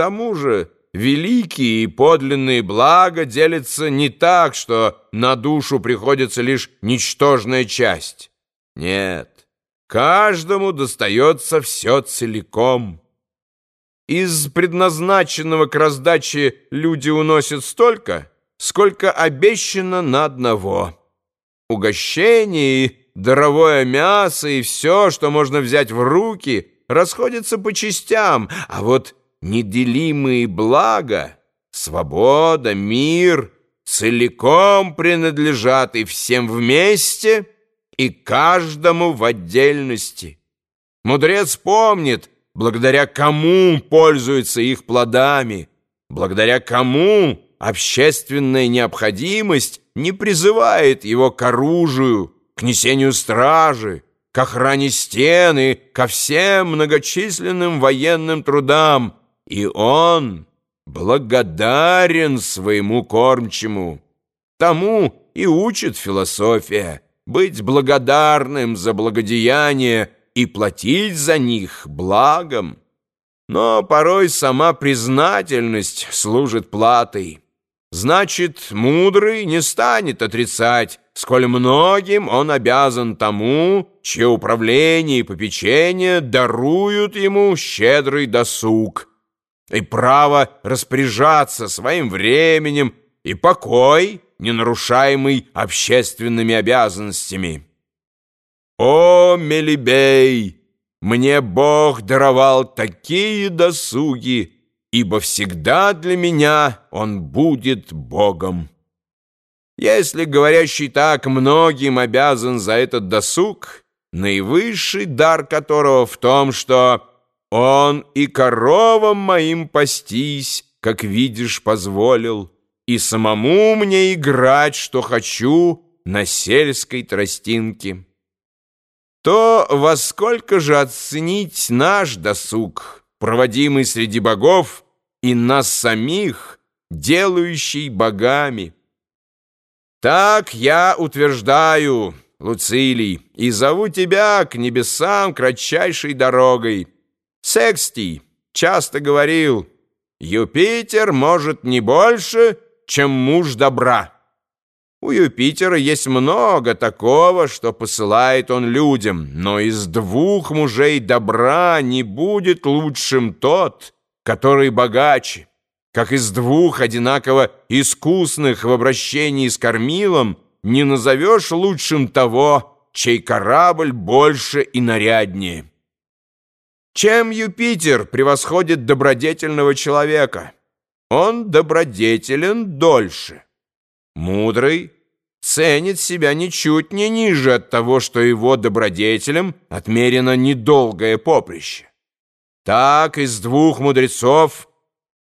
тому же великие и подлинные блага делятся не так, что на душу приходится лишь ничтожная часть. Нет, каждому достается все целиком. Из предназначенного к раздаче люди уносят столько, сколько обещано на одного. Угощение и даровое мясо и все, что можно взять в руки, расходятся по частям, а вот неделимые блага, свобода, мир целиком принадлежат и всем вместе, и каждому в отдельности. Мудрец помнит, благодаря кому пользуется их плодами, благодаря кому общественная необходимость не призывает его к оружию, к несению стражи, к охране стены, ко всем многочисленным военным трудам, и он благодарен своему кормчему. Тому и учит философия быть благодарным за благодеяния и платить за них благом. Но порой сама признательность служит платой. Значит, мудрый не станет отрицать, сколь многим он обязан тому, чье управление и попечение даруют ему щедрый досуг, и право распоряжаться своим временем, и покой, не нарушаемый общественными обязанностями. О, Мелибей, мне Бог даровал такие досуги, ибо всегда для меня он будет Богом. Если говорящий так многим обязан за этот досуг, наивысший дар которого в том, что он и коровам моим пастись, как видишь, позволил, и самому мне играть, что хочу, на сельской тростинке. То во сколько же оценить наш досуг, проводимый среди богов, и нас самих, делающий богами? Так я утверждаю, Луцилий, и зову тебя к небесам кратчайшей дорогой. Секстий часто говорил, Юпитер может не больше, чем муж добра. У Юпитера есть много такого, что посылает он людям, но из двух мужей добра не будет лучшим тот, который богаче. Как из двух одинаково искусных в обращении с кормилом не назовешь лучшим того, чей корабль больше и наряднее. Чем Юпитер превосходит добродетельного человека? Он добродетелен дольше. Мудрый ценит себя ничуть не ниже от того, что его добродетелям отмерено недолгое поприще. Так из двух мудрецов,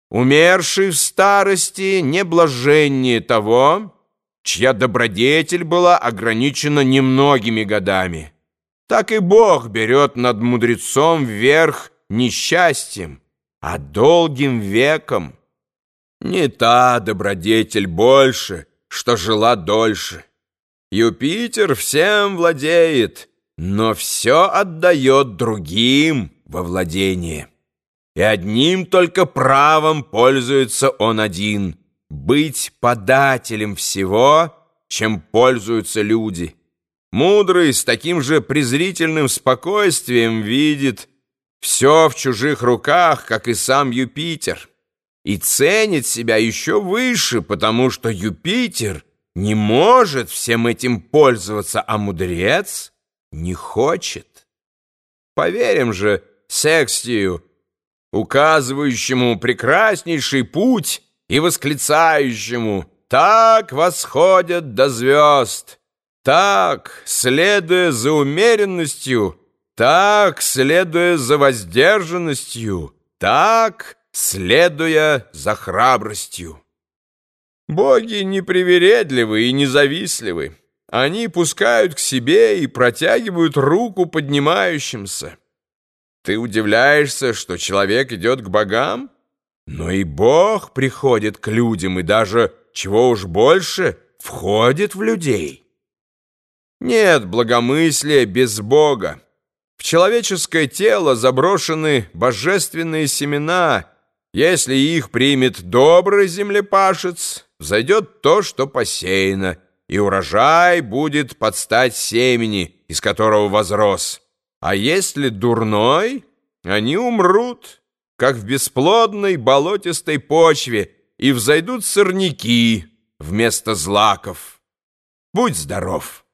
умерший в старости, не блаженнее того, чья добродетель была ограничена немногими годами. Так и Бог берет над мудрецом вверх несчастьем, а долгим веком. Не та добродетель больше, что жила дольше. Юпитер всем владеет, но все отдает другим во владение. И одним только правом пользуется он один — быть подателем всего, чем пользуются люди. Мудрый с таким же презрительным спокойствием видит все в чужих руках, как и сам Юпитер, и ценит себя еще выше, потому что Юпитер не может всем этим пользоваться, а мудрец не хочет. Поверим же Секстию, указывающему прекраснейший путь и восклицающему «Так восходят до звезд». Так, следуя за умеренностью, так, следуя за воздержанностью, так, следуя за храбростью. Боги непривередливы и независливы. Они пускают к себе и протягивают руку поднимающимся. Ты удивляешься, что человек идет к богам? Но и Бог приходит к людям и даже, чего уж больше, входит в людей. Нет благомыслия без Бога. В человеческое тело заброшены божественные семена, Если их примет добрый землепашец, взойдет то, что посеяно, и урожай будет под стать семени, из которого возрос. А если дурной, они умрут, как в бесплодной болотистой почве, и взойдут сорняки вместо злаков. Будь здоров!